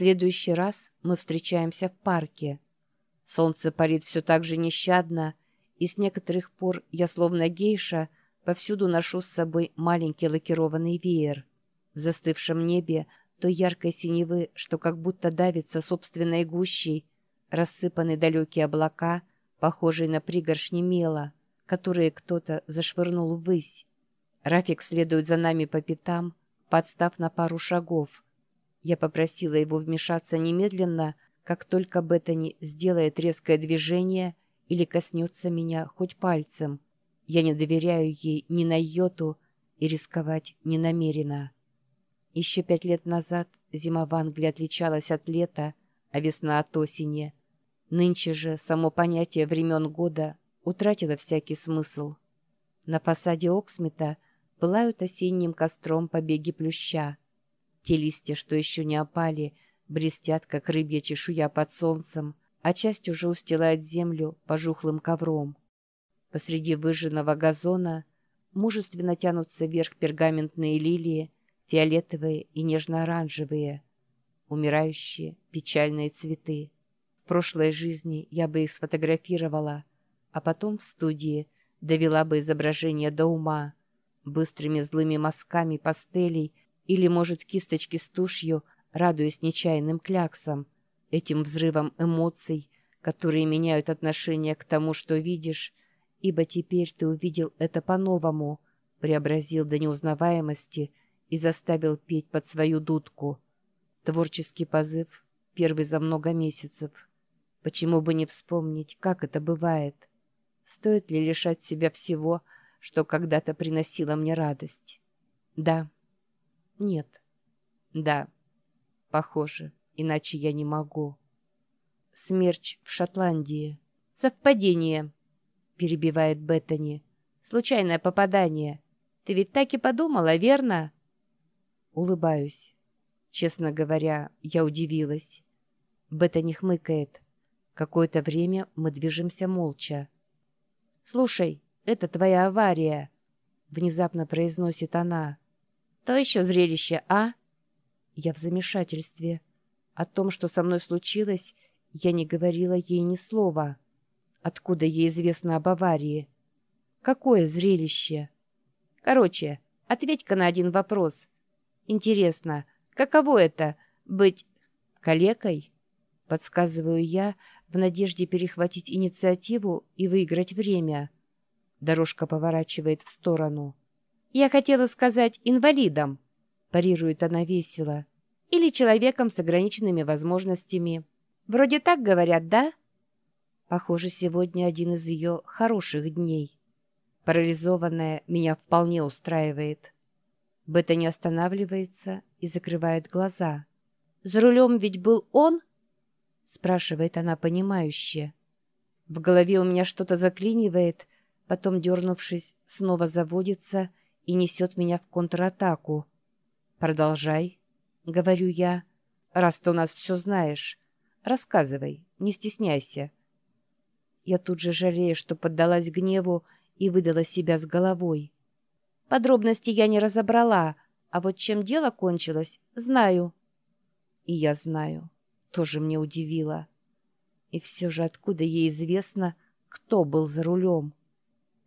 следующий раз мы встречаемся в парке. Солнце парит все так же нещадно, и с некоторых пор я, словно гейша, повсюду ношу с собой маленький лакированный веер. В застывшем небе той яркой синевы, что как будто давится собственной гущей, рассыпаны далекие облака, похожие на пригоршни мела, которые кто-то зашвырнул ввысь. Рафик следует за нами по пятам, подстав на пару шагов. Я попросила его вмешаться немедленно, как только Беттани сделает резкое движение или коснется меня хоть пальцем. Я не доверяю ей ни на йоту и рисковать не намерена. Еще пять лет назад зима в Англии отличалась от лета, а весна от осени. Нынче же само понятие времен года утратило всякий смысл. На фасаде Оксмита пылают осенним костром побеги плюща. Те листья, что еще не опали, блестят, как рыбья чешуя под солнцем, а часть уже устилает землю пожухлым ковром. Посреди выжженного газона мужественно тянутся вверх пергаментные лилии, фиолетовые и нежно-оранжевые, умирающие печальные цветы. В прошлой жизни я бы их сфотографировала, а потом в студии довела бы изображение до ума, быстрыми злыми мазками пастелей или, может, кисточки с тушью, радуясь нечаянным кляксам, этим взрывом эмоций, которые меняют отношение к тому, что видишь, ибо теперь ты увидел это по-новому, преобразил до неузнаваемости и заставил петь под свою дудку. Творческий позыв, первый за много месяцев. Почему бы не вспомнить, как это бывает? Стоит ли лишать себя всего, что когда-то приносило мне радость? Да. Нет. Да. Похоже, иначе я не могу. Смерч в Шотландии. Совпадение, перебивает Беттани. Случайное попадание. Ты ведь так и подумала, верно? Улыбаюсь. Честно говоря, я удивилась. Беттани хмыкает. Какое-то время мы движемся молча. «Слушай, это твоя авария», — внезапно произносит она. «То еще зрелище, а?» Я в замешательстве. О том, что со мной случилось, я не говорила ей ни слова. Откуда ей известно об аварии? Какое зрелище? Короче, ответь-ка на один вопрос. Интересно, каково это — быть калекой? Подсказываю я, в надежде перехватить инициативу и выиграть время. Дорожка поворачивает в сторону. «Я хотела сказать инвалидом», — парирует она весело. «Или человеком с ограниченными возможностями. Вроде так говорят, да?» Похоже, сегодня один из ее хороших дней. Парализованная меня вполне устраивает. Бета не останавливается и закрывает глаза. «За рулем ведь был он?» спрашивает она понимающе. В голове у меня что-то заклинивает, потом, дернувшись, снова заводится и несет меня в контратаку. «Продолжай», — говорю я, — «раз ты у нас все знаешь. Рассказывай, не стесняйся». Я тут же жалею, что поддалась гневу и выдала себя с головой. Подробности я не разобрала, а вот чем дело кончилось, знаю. И я знаю тоже мне удивило. И все же откуда ей известно, кто был за рулем?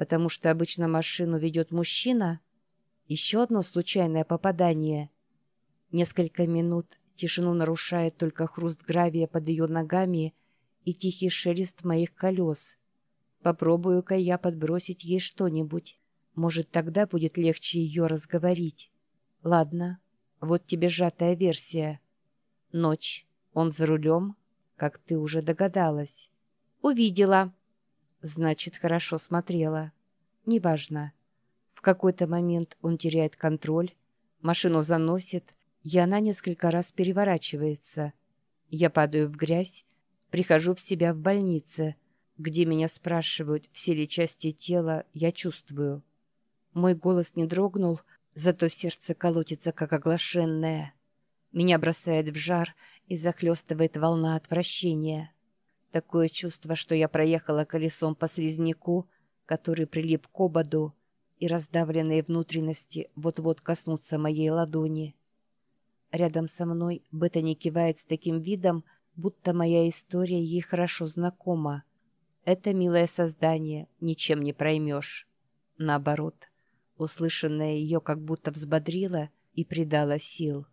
Потому что обычно машину ведет мужчина? Еще одно случайное попадание. Несколько минут тишину нарушает только хруст гравия под ее ногами и тихий шелест моих колес. Попробую-ка я подбросить ей что-нибудь. Может, тогда будет легче ее разговорить. Ладно, вот тебе сжатая версия. Ночь. Он за рулем, как ты уже догадалась. Увидела. Значит, хорошо смотрела. Неважно. В какой-то момент он теряет контроль, машину заносит, и она несколько раз переворачивается. Я падаю в грязь, прихожу в себя в больнице, где меня спрашивают, все ли части тела я чувствую. Мой голос не дрогнул, зато сердце колотится, как оглашенное. Меня бросает в жар, и захлестывает волна отвращения. Такое чувство, что я проехала колесом по слизняку, который прилип к ободу, и раздавленные внутренности вот-вот коснутся моей ладони. Рядом со мной Беттани кивает с таким видом, будто моя история ей хорошо знакома. Это милое создание, ничем не проймешь. Наоборот, услышанное ее как будто взбодрило и придало сил.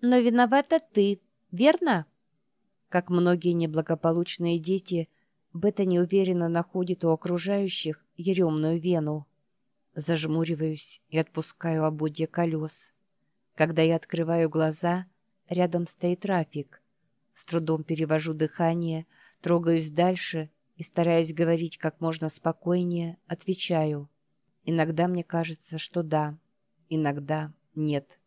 «Но виновата ты, верно?» Как многие неблагополучные дети, Бета неуверенно находит у окружающих еремную вену. Зажмуриваюсь и отпускаю ободья колес. Когда я открываю глаза, рядом стоит Рафик. С трудом перевожу дыхание, трогаюсь дальше и, стараясь говорить как можно спокойнее, отвечаю. Иногда мне кажется, что да, иногда нет.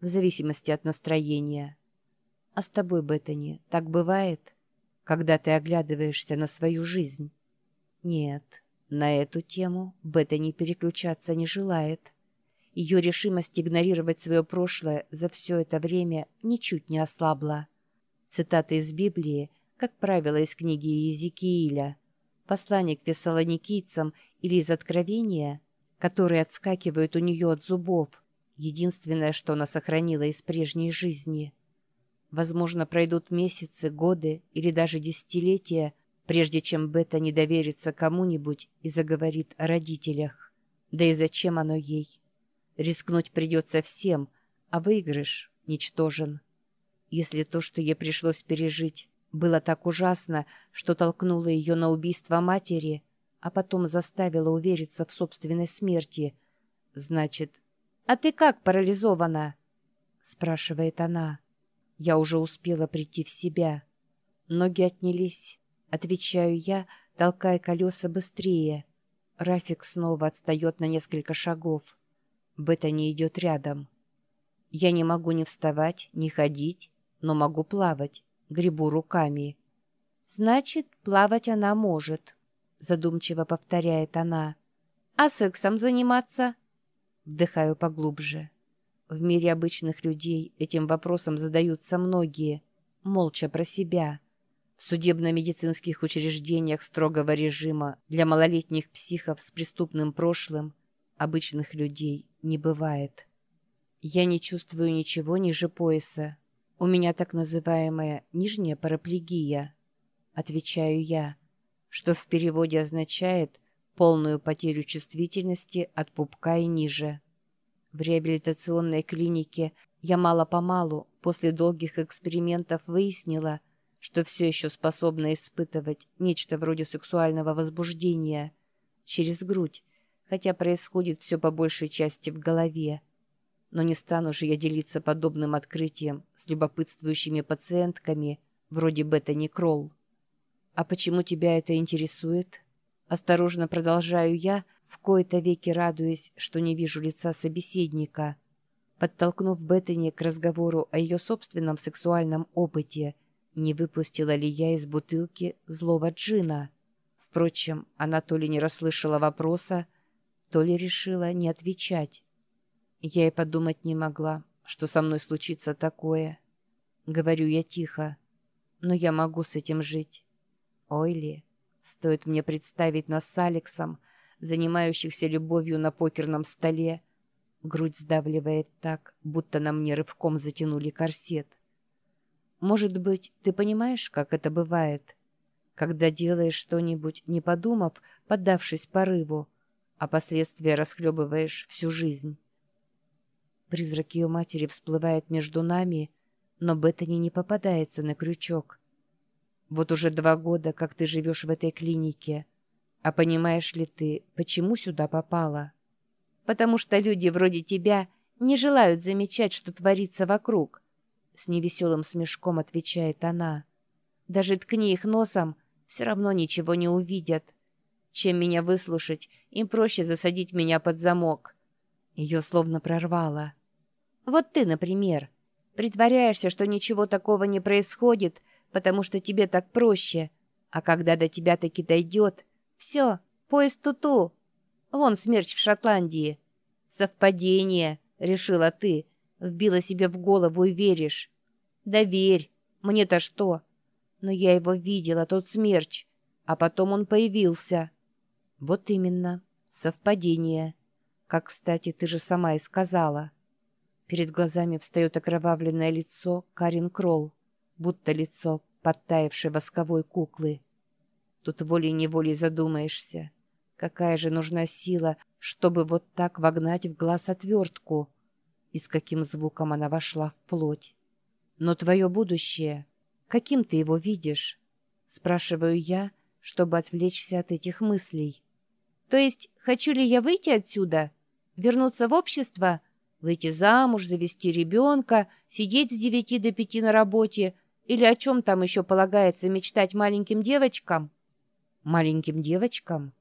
В зависимости от настроения. А с тобой, Беттани, так бывает, когда ты оглядываешься на свою жизнь? Нет, на эту тему Беттани переключаться не желает. Ее решимость игнорировать свое прошлое за все это время ничуть не ослабла. Цитаты из Библии, как правило, из книги Иезекииля, послание к фессалоникийцам или из Откровения, которые отскакивают у нее от зубов, единственное, что она сохранила из прежней жизни. Возможно, пройдут месяцы, годы или даже десятилетия, прежде чем Бета не доверится кому-нибудь и заговорит о родителях. Да и зачем оно ей? Рискнуть придется всем, а выигрыш ничтожен. Если то, что ей пришлось пережить, было так ужасно, что толкнуло ее на убийство матери, а потом заставило увериться в собственной смерти, значит... «А ты как парализована?» — спрашивает она. Я уже успела прийти в себя. Ноги отнялись. Отвечаю я, толкая колеса быстрее. Рафик снова отстает на несколько шагов. Бета не идет рядом. Я не могу ни вставать, ни ходить, но могу плавать, гребу руками. «Значит, плавать она может», — задумчиво повторяет она. «А сексом заниматься?» Вдыхаю поглубже. В мире обычных людей этим вопросом задаются многие, молча про себя. В судебно-медицинских учреждениях строгого режима для малолетних психов с преступным прошлым обычных людей не бывает. Я не чувствую ничего ниже пояса. У меня так называемая нижняя параплегия, отвечаю я, что в переводе означает полную потерю чувствительности от пупка и ниже. В реабилитационной клинике я мало-помалу после долгих экспериментов выяснила, что все еще способна испытывать нечто вроде сексуального возбуждения через грудь, хотя происходит все по большей части в голове. Но не стану же я делиться подобным открытием с любопытствующими пациентками вроде Беттани Кролл. «А почему тебя это интересует?» Осторожно продолжаю я, в кои-то веки радуясь, что не вижу лица собеседника. Подтолкнув Беттани к разговору о ее собственном сексуальном опыте, не выпустила ли я из бутылки злого джина. Впрочем, она то ли не расслышала вопроса, то ли решила не отвечать. Я и подумать не могла, что со мной случится такое. Говорю я тихо, но я могу с этим жить. Ой ли, стоит мне представить нас с Алексом, занимающихся любовью на покерном столе. Грудь сдавливает так, будто на мне рывком затянули корсет. Может быть, ты понимаешь, как это бывает? Когда делаешь что-нибудь, не подумав, поддавшись порыву, а последствия расхлебываешь всю жизнь. Призрак ее матери всплывает между нами, но Беттани не попадается на крючок. Вот уже два года, как ты живешь в этой клинике. А понимаешь ли ты, почему сюда попала? Потому что люди вроде тебя не желают замечать, что творится вокруг. С невеселым смешком отвечает она. Даже ткни их носом, все равно ничего не увидят. Чем меня выслушать, им проще засадить меня под замок. Ее словно прорвало. Вот ты, например, притворяешься, что ничего такого не происходит, потому что тебе так проще. А когда до тебя таки дойдет, все, поезд туту. Вон смерч в Шотландии. Совпадение, решила ты, вбила себе в голову и веришь. Да верь, мне-то что? Но я его видела, тот смерч, а потом он появился. Вот именно, совпадение. Как, кстати, ты же сама и сказала. Перед глазами встает окровавленное лицо Карин Кролл, будто лицо подтаявшей восковой куклы. Тут волей-неволей задумаешься, какая же нужна сила, чтобы вот так вогнать в глаз отвертку, и с каким звуком она вошла в плоть. Но твое будущее, каким ты его видишь? Спрашиваю я, чтобы отвлечься от этих мыслей. То есть, хочу ли я выйти отсюда? Вернуться в общество? Выйти замуж, завести ребенка, сидеть с девяти до пяти на работе? Или о чем там еще полагается мечтать маленьким девочкам? Маленьким девочкам?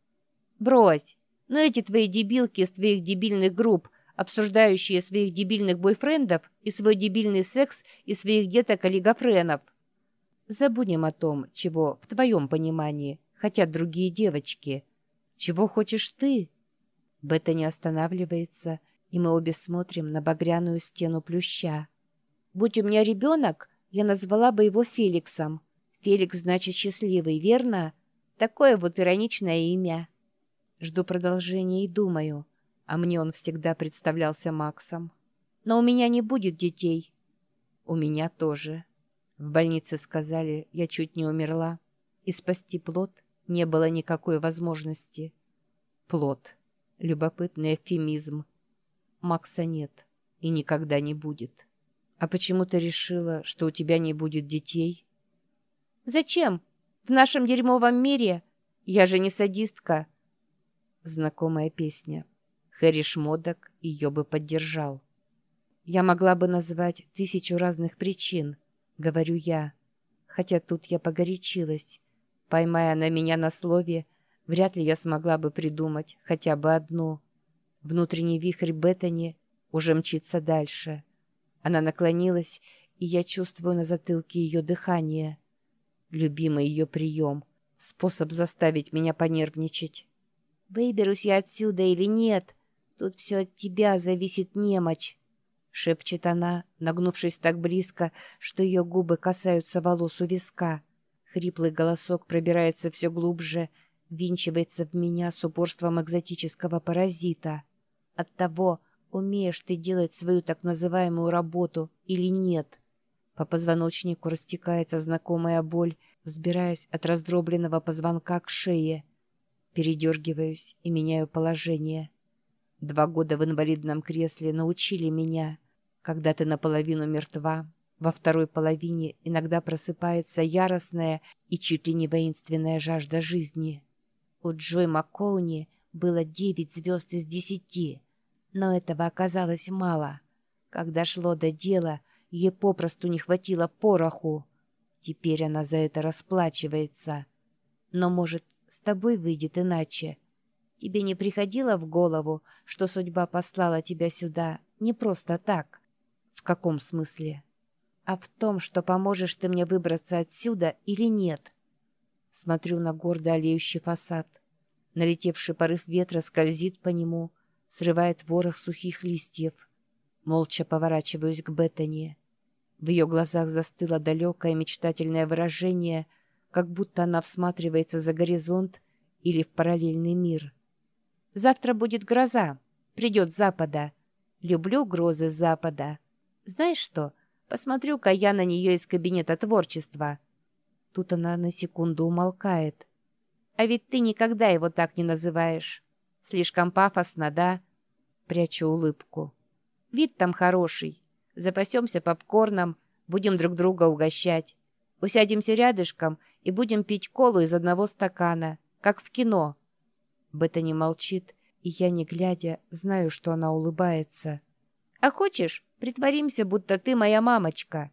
Брось! Но эти твои дебилки из твоих дебильных групп, обсуждающие своих дебильных бойфрендов и свой дебильный секс и своих деток-олигофренов. Забудем о том, чего, в твоем понимании, хотят другие девочки. Чего хочешь ты? Бета не останавливается, и мы обе смотрим на багряную стену плюща. Будь у меня ребенок, я назвала бы его Феликсом. Феликс значит счастливый, верно? Такое вот ироничное имя. Жду продолжения и думаю. А мне он всегда представлялся Максом. Но у меня не будет детей. У меня тоже. В больнице сказали, я чуть не умерла, и спасти плод не было никакой возможности. Плод. Любопытный эвфемизм. Макса нет и никогда не будет. А почему ты решила, что у тебя не будет детей? Зачем? В нашем дерьмовом мире? Я же не садистка. Знакомая песня. Хэри Шмодок ее бы поддержал. Я могла бы назвать тысячу разных причин —— говорю я. Хотя тут я погорячилась. Поймая на меня на слове, вряд ли я смогла бы придумать хотя бы одну. Внутренний вихрь Беттани уже мчится дальше. Она наклонилась, и я чувствую на затылке ее дыхание. Любимый ее прием, способ заставить меня понервничать. «Выберусь я отсюда или нет? Тут все от тебя зависит немочь» шепчет она, нагнувшись так близко, что ее губы касаются волос у виска. Хриплый голосок пробирается все глубже, винчивается в меня с упорством экзотического паразита. От того, умеешь ты делать свою так называемую работу или нет. По позвоночнику растекается знакомая боль, взбираясь от раздробленного позвонка к шее. Передергиваюсь и меняю положение. Два года в инвалидном кресле научили меня — когда ты наполовину мертва, во второй половине иногда просыпается яростная и чуть ли не воинственная жажда жизни. У Джой Маккоуни было девять звезд из десяти, но этого оказалось мало. Когда шло до дела, ей попросту не хватило пороху. Теперь она за это расплачивается. Но, может, с тобой выйдет иначе. Тебе не приходило в голову, что судьба послала тебя сюда не просто так — «В каком смысле?» «А в том, что поможешь ты мне выбраться отсюда или нет?» Смотрю на гордо олеющий фасад. Налетевший порыв ветра скользит по нему, срывает ворох сухих листьев. Молча поворачиваюсь к Беттани. В ее глазах застыло далекое мечтательное выражение, как будто она всматривается за горизонт или в параллельный мир. «Завтра будет гроза. Придет запада. Люблю грозы запада». Знаешь что? Посмотрю-ка я на нее из кабинета творчества. Тут она на секунду умолкает. А ведь ты никогда его так не называешь. Слишком пафосно, да? Прячу улыбку. Вид там хороший. Запасемся попкорном, будем друг друга угощать. Усядемся рядышком и будем пить колу из одного стакана, как в кино. Бета не молчит, и я, не глядя, знаю, что она улыбается. А хочешь, притворимся, будто ты моя мамочка.